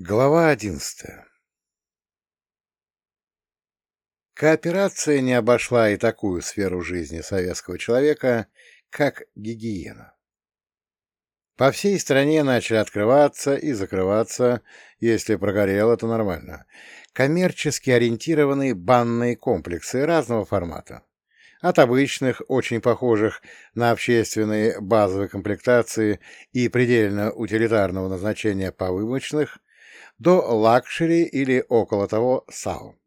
Глава одиннадцатая Кооперация не обошла и такую сферу жизни советского человека, как гигиена. По всей стране начали открываться и закрываться, если прогорело, то нормально, коммерчески ориентированные банные комплексы разного формата. От обычных, очень похожих на общественные базовые комплектации и предельно утилитарного назначения помывочных, до luxury или около того саун.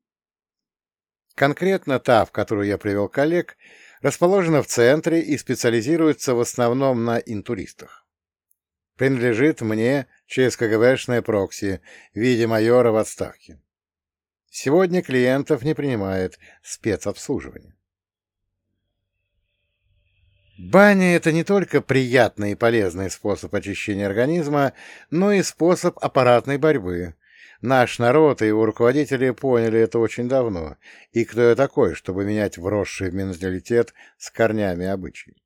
Конкретно та, в которую я привел коллег, расположена в центре и специализируется в основном на интуристах. Принадлежит мне через КГБшное прокси в виде майора в отставке. Сегодня клиентов не принимает спецобслуживание. Баня — это не только приятный и полезный способ очищения организма, но и способ аппаратной борьбы. Наш народ и его руководители поняли это очень давно, и кто я такой, чтобы менять вросший в менталитет с корнями обычай.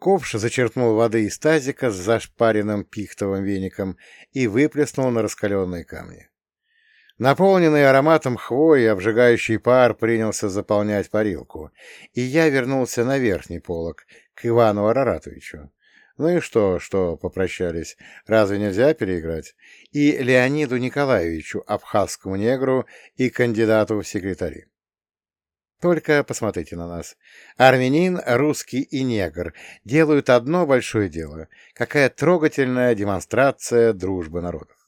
Ковш зачерпнул воды из тазика с зашпаренным пихтовым веником и выплеснул на раскаленные камни. Наполненный ароматом хвои, обжигающий пар принялся заполнять парилку, и я вернулся на верхний полок, к Ивану Араратовичу. Ну и что, что попрощались? Разве нельзя переиграть? И Леониду Николаевичу, абхазскому негру и кандидату в секретари. Только посмотрите на нас. Армянин, русский и негр делают одно большое дело. Какая трогательная демонстрация дружбы народов.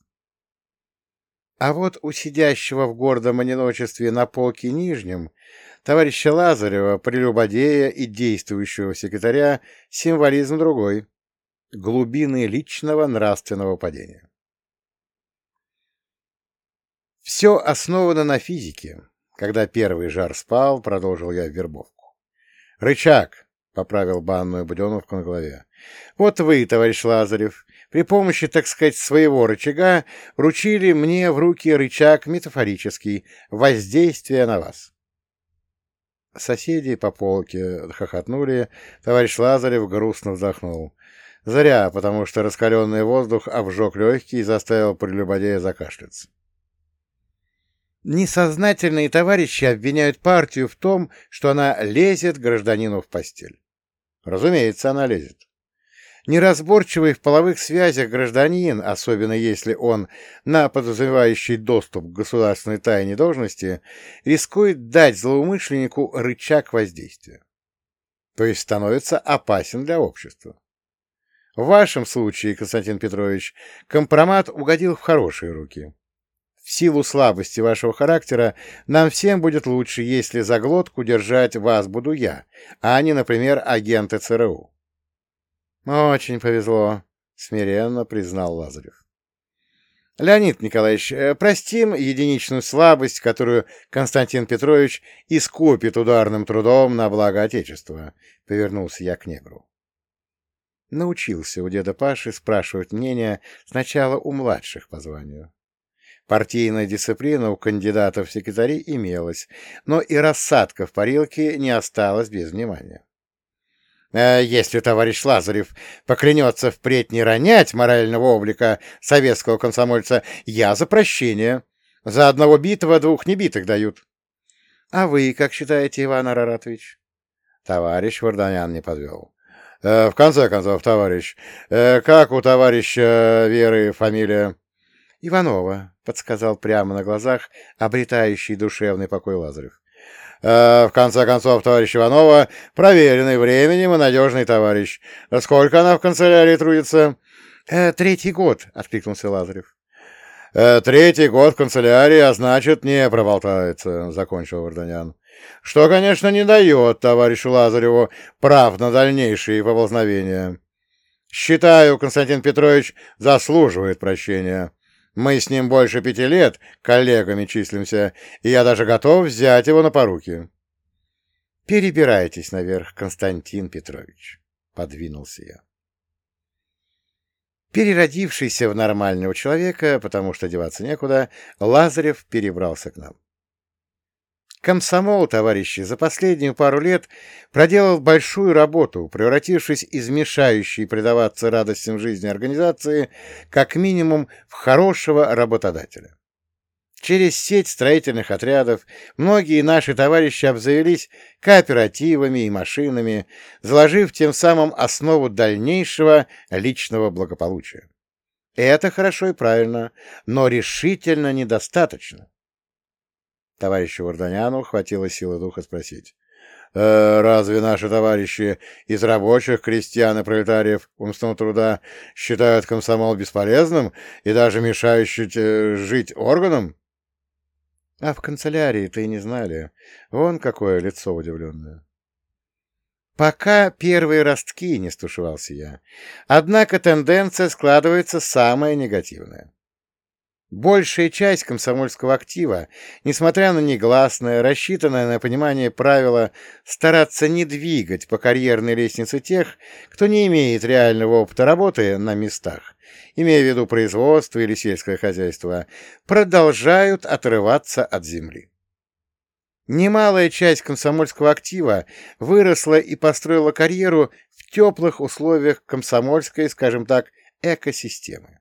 А вот у сидящего в гордом одиночестве на полке нижнем товарища Лазарева, прелюбодея и действующего секретаря символизм другой — глубины личного нравственного падения. Все основано на физике. Когда первый жар спал, продолжил я вербовку. «Рычаг!» — поправил банную буденовку на голове. «Вот вы, товарищ Лазарев, при помощи, так сказать, своего рычага вручили мне в руки рычаг метафорический, воздействие на вас. Соседи по полке хохотнули, товарищ Лазарев грустно вздохнул. Заря, потому что раскаленный воздух обжег легкий и заставил прелюбодея закашляться. Несознательные товарищи обвиняют партию в том, что она лезет гражданину в постель. Разумеется, она лезет. Неразборчивый в половых связях гражданин, особенно если он на подразумевающий доступ к государственной тайне должности, рискует дать злоумышленнику рычаг воздействия. То есть становится опасен для общества. В вашем случае, Константин Петрович, компромат угодил в хорошие руки. В силу слабости вашего характера нам всем будет лучше, если за глотку держать вас буду я, а не, например, агенты ЦРУ. «Очень повезло», — смиренно признал Лазарев. «Леонид Николаевич, э, простим единичную слабость, которую Константин Петрович искупит ударным трудом на благо Отечества», — повернулся я к негру. Научился у деда Паши спрашивать мнение сначала у младших по званию. Партийная дисциплина у кандидатов в секретари имелась, но и рассадка в парилке не осталась без внимания. Э, если товарищ Лазарев поклянется впредь не ронять морального облика советского комсомольца, я за прощение. За одного битого двух небитых дают. А вы как считаете, Иван Араратович? Товарищ Варданян не подвел. Э, в конце концов, товарищ, э, как у товарища Веры фамилия? Иванова, подсказал прямо на глазах обретающий душевный покой Лазарев. Э, в конце концов, товарищ Иванова, проверенный временем и надежный товарищ. Сколько она в канцелярии трудится? Э, третий год, — откликнулся Лазарев. Э, третий год в канцелярии, а значит, не проболтается, — закончил Варданян. Что, конечно, не дает товарищу Лазареву прав на дальнейшие поползновения. Считаю, Константин Петрович заслуживает прощения. Мы с ним больше пяти лет коллегами числимся, и я даже готов взять его на поруки. — Перебирайтесь наверх, Константин Петрович, — подвинулся я. Переродившийся в нормального человека, потому что деваться некуда, Лазарев перебрался к нам. Комсомол, товарищи, за последнюю пару лет проделал большую работу, превратившись из мешающей предаваться радостям жизни организации как минимум в хорошего работодателя. Через сеть строительных отрядов многие наши товарищи обзавелись кооперативами и машинами, заложив тем самым основу дальнейшего личного благополучия. Это хорошо и правильно, но решительно недостаточно. Товарищу Варданяну хватило силы духа спросить. «Э, «Разве наши товарищи из рабочих, крестьян и пролетариев умственного труда считают комсомол бесполезным и даже мешающим э, жить органам?» «А в канцелярии-то и не знали. Вон какое лицо удивленное». «Пока первые ростки», — не стушевался я. «Однако тенденция складывается самая негативная. Большая часть комсомольского актива, несмотря на негласное, рассчитанное на понимание правила стараться не двигать по карьерной лестнице тех, кто не имеет реального опыта работы на местах, имея в виду производство или сельское хозяйство, продолжают отрываться от земли. Немалая часть комсомольского актива выросла и построила карьеру в теплых условиях комсомольской, скажем так, экосистемы.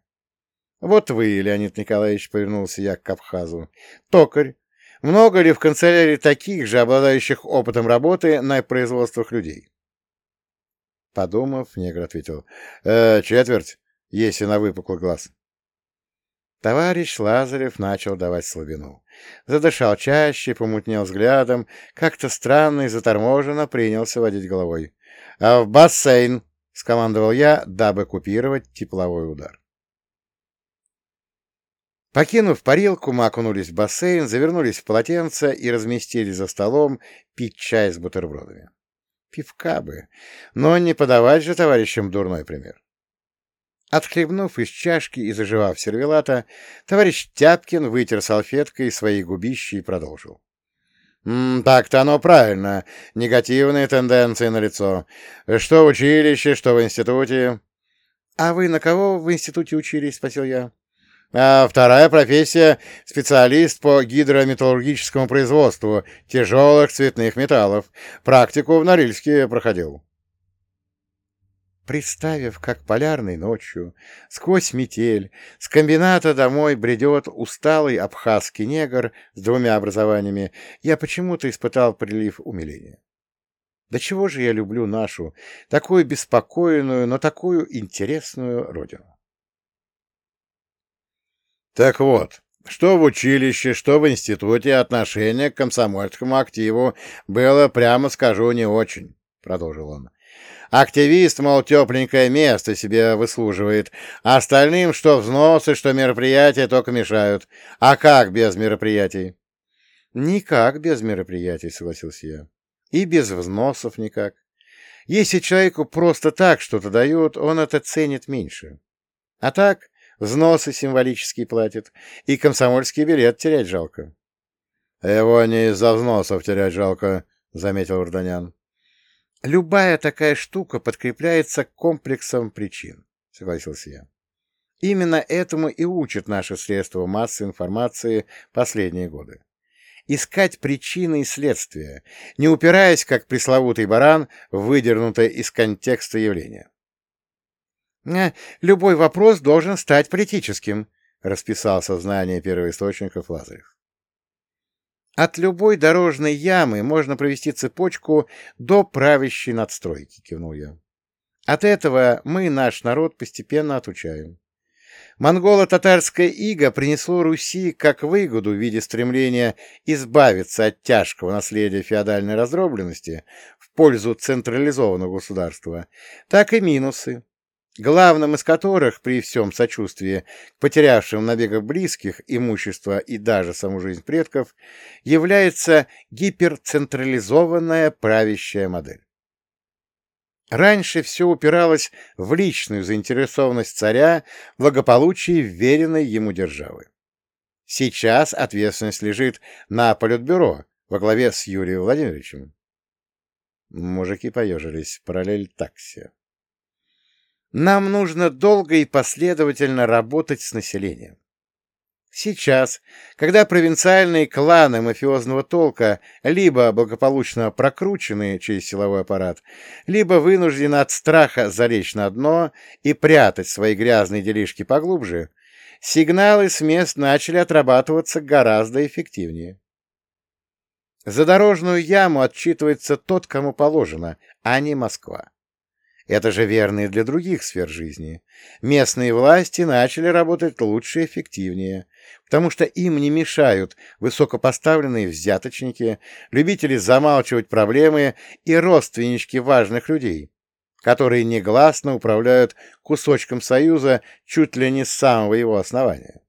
Вот вы, Леонид Николаевич, повернулся я к Абхазу. Токарь, много ли в канцелярии таких же, обладающих опытом работы на производствах людей? Подумав, негр ответил. «Э, четверть, если на выпуклый глаз. Товарищ Лазарев начал давать слабину. Задышал чаще, помутнел взглядом, как-то странно и заторможенно принялся водить головой. «А в бассейн!» — скомандовал я, дабы купировать тепловой удар. Покинув парилку, мы окунулись в бассейн, завернулись в полотенце и разместились за столом пить чай с бутербродами. Пивка бы, но не подавать же товарищам дурной пример. Отхлебнув из чашки и заживав сервелата, товарищ Тяпкин вытер салфеткой свои губища и продолжил. «Так-то оно правильно. Негативные тенденции на лицо. Что в училище, что в институте». «А вы на кого в институте учились?» — спросил я. А вторая профессия — специалист по гидрометаллургическому производству тяжелых цветных металлов. Практику в Норильске проходил. Представив, как полярной ночью, сквозь метель, с комбината домой бредет усталый абхазский негр с двумя образованиями, я почему-то испытал прилив умиления. Да чего же я люблю нашу, такую беспокойную, но такую интересную родину? Так вот, что в училище, что в институте отношение к комсомольскому активу было, прямо скажу, не очень, — продолжил он. Активист, мол, тепленькое место себе выслуживает, а остальным что взносы, что мероприятия только мешают. А как без мероприятий? Никак без мероприятий, согласился я. И без взносов никак. Если человеку просто так что-то дают, он это ценит меньше. А так, Взносы символические платит. И комсомольский билет терять жалко. — Его не из-за взносов терять жалко, — заметил Урданян. — Любая такая штука подкрепляется комплексом причин, — согласился я. Именно этому и учат наши средства массовой информации последние годы. Искать причины и следствия, не упираясь, как пресловутый баран, выдернутое из контекста явление. Э, «Любой вопрос должен стать политическим», — расписал сознание первоисточников Лазарев. «От любой дорожной ямы можно провести цепочку до правящей надстройки», — кивнул я. «От этого мы наш народ постепенно отучаем. Монголо-татарское иго принесло Руси как выгоду в виде стремления избавиться от тяжкого наследия феодальной раздробленности в пользу централизованного государства, так и минусы, главным из которых, при всем сочувствии к потерявшим набегов близких, имущества и даже саму жизнь предков, является гиперцентрализованная правящая модель. Раньше все упиралось в личную заинтересованность царя в благополучии веренной ему державы. Сейчас ответственность лежит на Политбюро во главе с Юрием Владимировичем. Мужики поежились, параллель такси. Нам нужно долго и последовательно работать с населением. Сейчас, когда провинциальные кланы мафиозного толка либо благополучно прокручены через силовой аппарат, либо вынуждены от страха залечь на дно и прятать свои грязные делишки поглубже, сигналы с мест начали отрабатываться гораздо эффективнее. За дорожную яму отчитывается тот, кому положено, а не Москва. Это же верно и для других сфер жизни. Местные власти начали работать лучше и эффективнее, потому что им не мешают высокопоставленные взяточники, любители замалчивать проблемы и родственнички важных людей, которые негласно управляют кусочком Союза чуть ли не с самого его основания.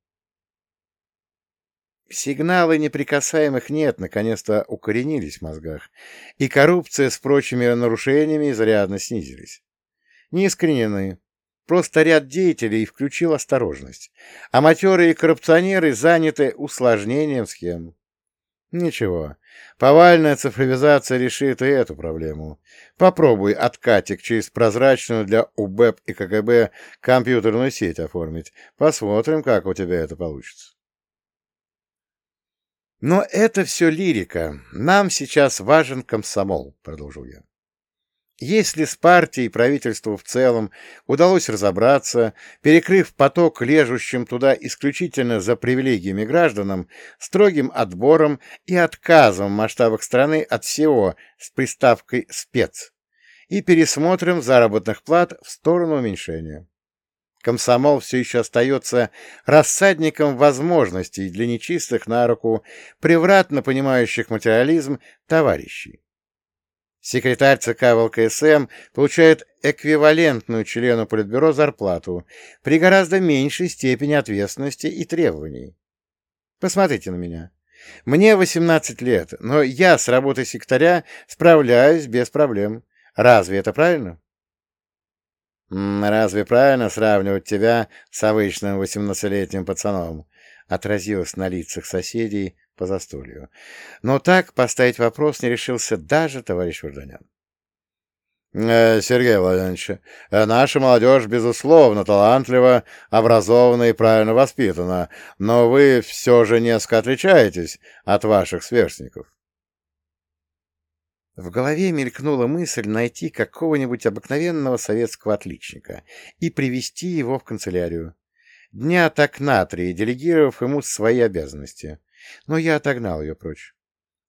Сигналы неприкасаемых нет наконец-то укоренились в мозгах, и коррупция с прочими нарушениями изрядно снизились не. Просто ряд деятелей включил осторожность, а матерые коррупционеры заняты усложнением схем. Ничего, повальная цифровизация решит и эту проблему. Попробуй откатик через прозрачную для УБЭП и КГБ компьютерную сеть оформить. Посмотрим, как у тебя это получится. Но это все лирика. Нам сейчас важен комсомол, продолжил я. Если с партией и правительству в целом удалось разобраться, перекрыв поток лежущим туда исключительно за привилегиями гражданам, строгим отбором и отказом в масштабах страны от всего с приставкой «спец», и пересмотром заработных плат в сторону уменьшения. Комсомол все еще остается рассадником возможностей для нечистых на руку, превратно понимающих материализм товарищей. Секретарь ЦК ВЛКСМ получает эквивалентную члену Политбюро зарплату при гораздо меньшей степени ответственности и требований. Посмотрите на меня. Мне 18 лет, но я с работой секретаря справляюсь без проблем. Разве это правильно? Разве правильно сравнивать тебя с обычным 18-летним пацаном? Отразилось на лицах соседей по застолью. Но так поставить вопрос не решился даже товарищ Варданян. Э, Сергей Владимирович, э, наша молодежь, безусловно, талантлива, образована и правильно воспитана, но вы все же несколько отличаетесь от ваших сверстников. В голове мелькнула мысль найти какого-нибудь обыкновенного советского отличника и привести его в канцелярию. Дня так на три, делегировав ему свои обязанности но я отогнал ее прочь.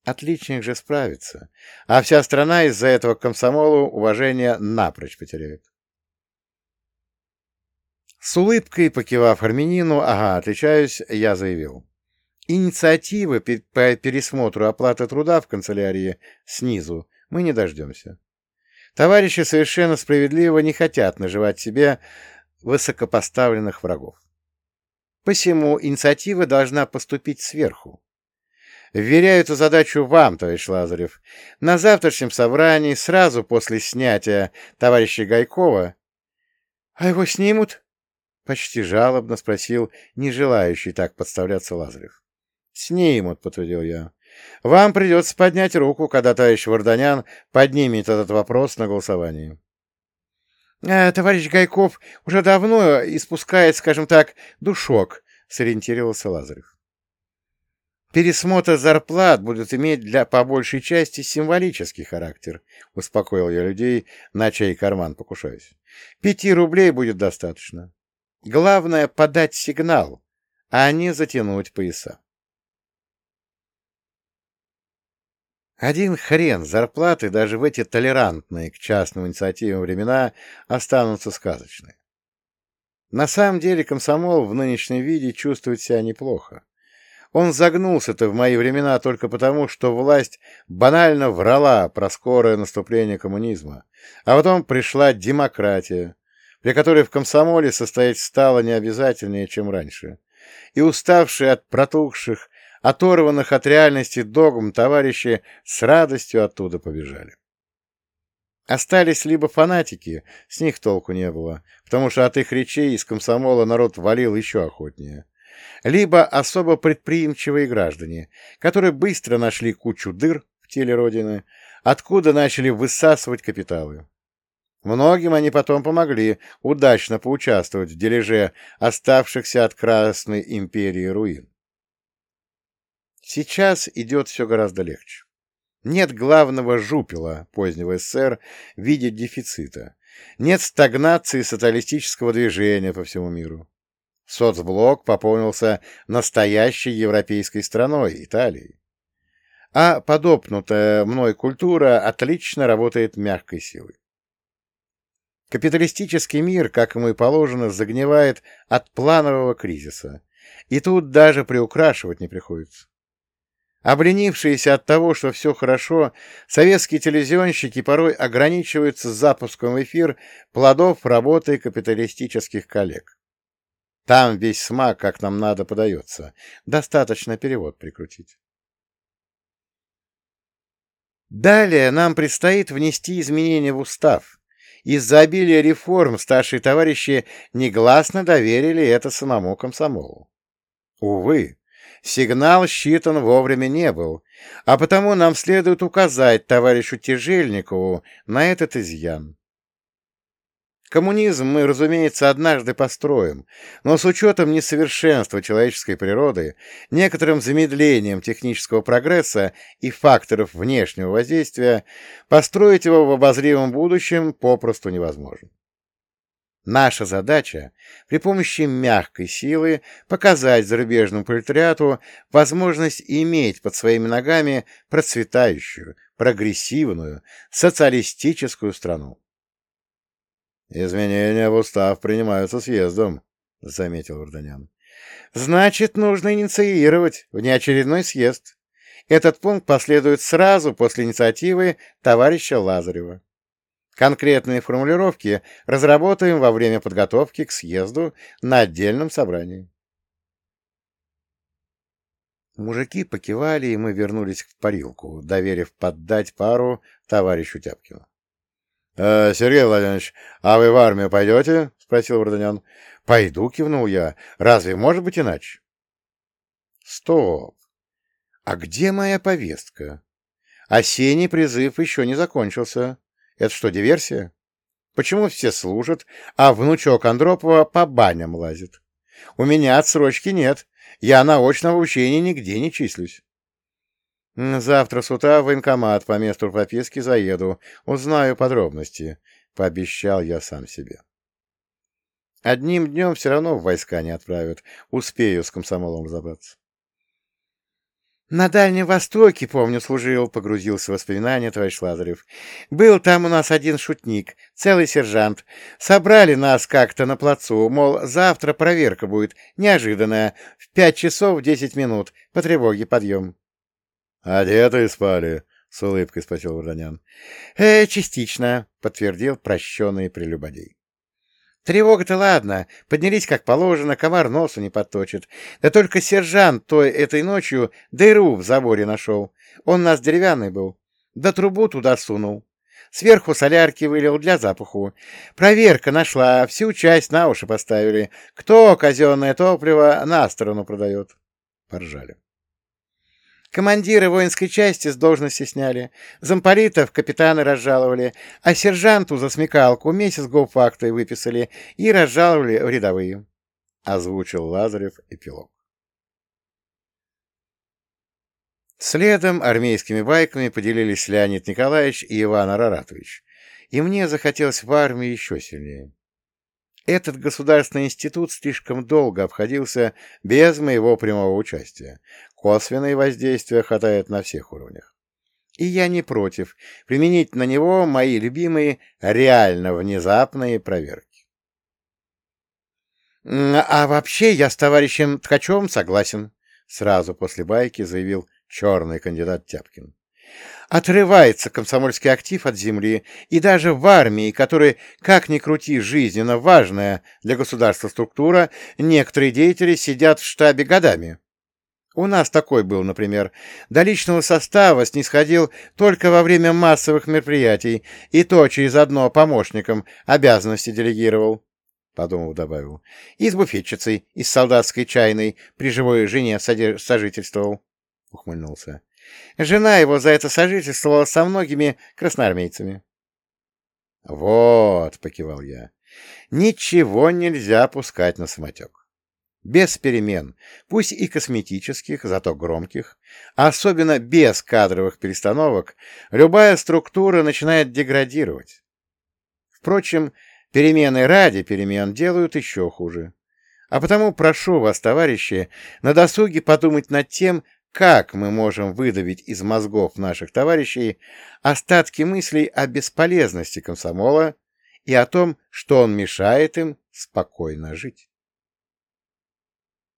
Отличник же справится, а вся страна из-за этого комсомолу уважение напрочь потеряет. С улыбкой, покивав армянину, ага, отличаюсь, я заявил. Инициативы по пересмотру оплаты труда в канцелярии снизу мы не дождемся. Товарищи совершенно справедливо не хотят наживать себе высокопоставленных врагов. Посему инициатива должна поступить сверху. Вверяю эту задачу вам, товарищ Лазарев. На завтрашнем собрании, сразу после снятия товарища Гайкова... — А его снимут? — почти жалобно спросил не желающий так подставляться Лазарев. — Снимут, — подтвердил я. — Вам придется поднять руку, когда товарищ Варданян поднимет этот вопрос на голосовании. Э, товарищ Гайков уже давно испускает, скажем так, душок, — сориентировался Лазарев. Пересмотр зарплат будет иметь для по большей части символический характер, — успокоил я людей, на чей карман покушаюсь. Пяти рублей будет достаточно. Главное — подать сигнал, а не затянуть пояса. Один хрен зарплаты даже в эти толерантные к частным инициативам времена останутся сказочны. На самом деле комсомол в нынешнем виде чувствует себя неплохо. Он загнулся-то в мои времена только потому, что власть банально врала про скорое наступление коммунизма, а потом пришла демократия, при которой в комсомоле состоять стало необязательнее, чем раньше. И уставшие от протухших, Оторванных от реальности догм товарищи с радостью оттуда побежали. Остались либо фанатики, с них толку не было, потому что от их речей из комсомола народ валил еще охотнее, либо особо предприимчивые граждане, которые быстро нашли кучу дыр в теле Родины, откуда начали высасывать капиталы. Многим они потом помогли удачно поучаствовать в дележе оставшихся от Красной империи руин. Сейчас идет все гораздо легче. Нет главного жупела позднего СССР в виде дефицита. Нет стагнации социалистического движения по всему миру. Соцблок пополнился настоящей европейской страной, Италией. А подопнутая мной культура отлично работает мягкой силой. Капиталистический мир, как ему и положено, загнивает от планового кризиса. И тут даже приукрашивать не приходится. Обленившиеся от того, что все хорошо, советские телевизионщики порой ограничиваются запуском в эфир плодов работы капиталистических коллег. Там весь смак, как нам надо, подается. Достаточно перевод прикрутить. Далее нам предстоит внести изменения в устав. Из-за обилия реформ старшие товарищи негласно доверили это самому комсомолу. Увы, сигнал считан вовремя не был, а потому нам следует указать товарищу Тяжельникову на этот изъян. Коммунизм мы, разумеется, однажды построим, но с учетом несовершенства человеческой природы, некоторым замедлением технического прогресса и факторов внешнего воздействия, построить его в обозримом будущем попросту невозможно. Наша задача при помощи мягкой силы показать зарубежному пролетариату возможность иметь под своими ногами процветающую, прогрессивную, социалистическую страну. «Изменения в устав принимаются съездом», — заметил Варданян. «Значит, нужно инициировать внеочередной съезд. Этот пункт последует сразу после инициативы товарища Лазарева. Конкретные формулировки разработаем во время подготовки к съезду на отдельном собрании». Мужики покивали, и мы вернулись в парилку, доверив поддать пару товарищу Тяпкину. «Э, — Сергей Владимирович, а вы в армию пойдете? — спросил Варданян. — Пойду, — кивнул я. — Разве может быть иначе? — Стоп! А где моя повестка? Осенний призыв еще не закончился. Это что, диверсия? Почему все служат, а внучок Андропова по баням лазит? У меня отсрочки нет. Я на очном обучении нигде не числюсь. Завтра с утра в военкомат по месту прописки заеду, узнаю подробности, — пообещал я сам себе. Одним днем все равно в войска не отправят, успею с комсомолом разобраться. На Дальнем Востоке, помню, служил, погрузился в воспоминания товарищ Лазарев. Был там у нас один шутник, целый сержант. Собрали нас как-то на плацу, мол, завтра проверка будет, неожиданная, в пять часов десять минут, по тревоге подъем. «Одетые спали?» — с улыбкой спросил Варданян. «Э, частично», — подтвердил прощенный прелюбодей. «Тревога-то ладно, поднялись как положено, комар носу не подточит. Да только сержант той этой ночью дыру в заборе нашел. Он нас деревянный был. Да трубу туда сунул. Сверху солярки вылил для запаху. Проверка нашла, всю часть на уши поставили. Кто казенное топливо на сторону продает?» Поржали. Командиры воинской части с должности сняли, замполитов капитаны разжаловали, а сержанту за смекалку месяц гопфактой выписали и разжаловали в рядовые. Озвучил Лазарев эпилог. Следом армейскими байками поделились Леонид Николаевич и Иван Араратович, и мне захотелось в армии еще сильнее. Этот государственный институт слишком долго обходился без моего прямого участия. Косвенные воздействия хватает на всех уровнях. И я не против применить на него мои любимые реально внезапные проверки. «А вообще я с товарищем Ткачевым согласен», — сразу после байки заявил черный кандидат Тяпкин. Отрывается комсомольский актив от земли, и даже в армии, которая, как ни крути, жизненно важная для государства структура, некоторые деятели сидят в штабе годами. У нас такой был, например. До личного состава снисходил только во время массовых мероприятий, и то через одно помощникам обязанности делегировал. Подумав, добавил. И с буфетчицей, и с солдатской чайной при живой жене сожительствовал. Ухмыльнулся. Жена его за это сожительствовала со многими красноармейцами. Вот, — покивал я, — ничего нельзя пускать на самотек. Без перемен, пусть и косметических, зато громких, особенно без кадровых перестановок, любая структура начинает деградировать. Впрочем, перемены ради перемен делают еще хуже. А потому прошу вас, товарищи, на досуге подумать над тем, как мы можем выдавить из мозгов наших товарищей остатки мыслей о бесполезности комсомола и о том, что он мешает им спокойно жить.